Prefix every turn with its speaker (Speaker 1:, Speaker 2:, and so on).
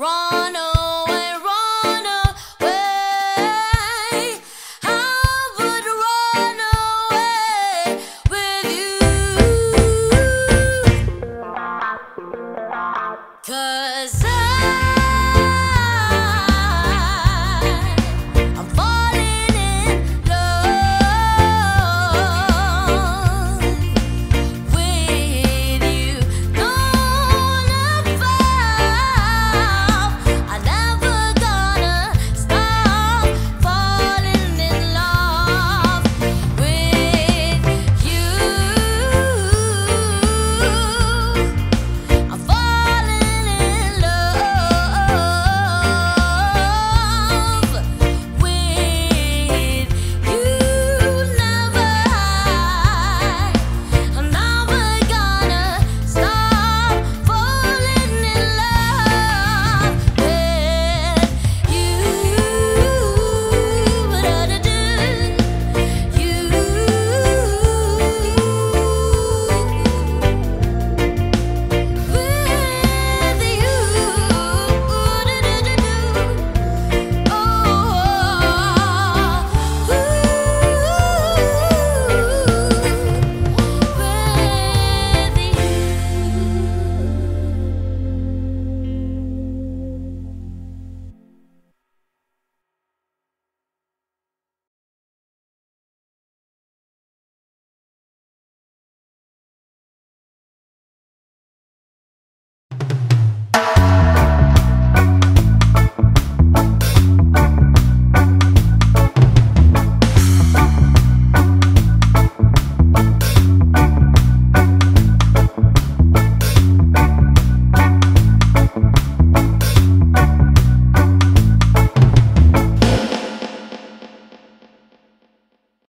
Speaker 1: Ronald.